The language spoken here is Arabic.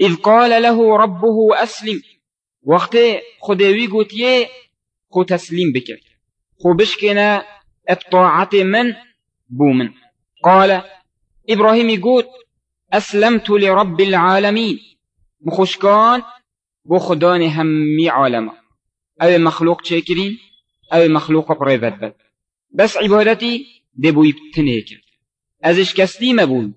إذ قال له ربه أسلم. وقت خدوي قوتيه خو تسليم بك خو بشكنا الطاعة من بومن قال إبراهيم يقول أسلمت لرب العالمين مخشكان بخدان همي عالم. أو مخلوق شاكرين أو مخلوق بريبت بس عبادتي دبو يبتنيك ازش كسليم أبوي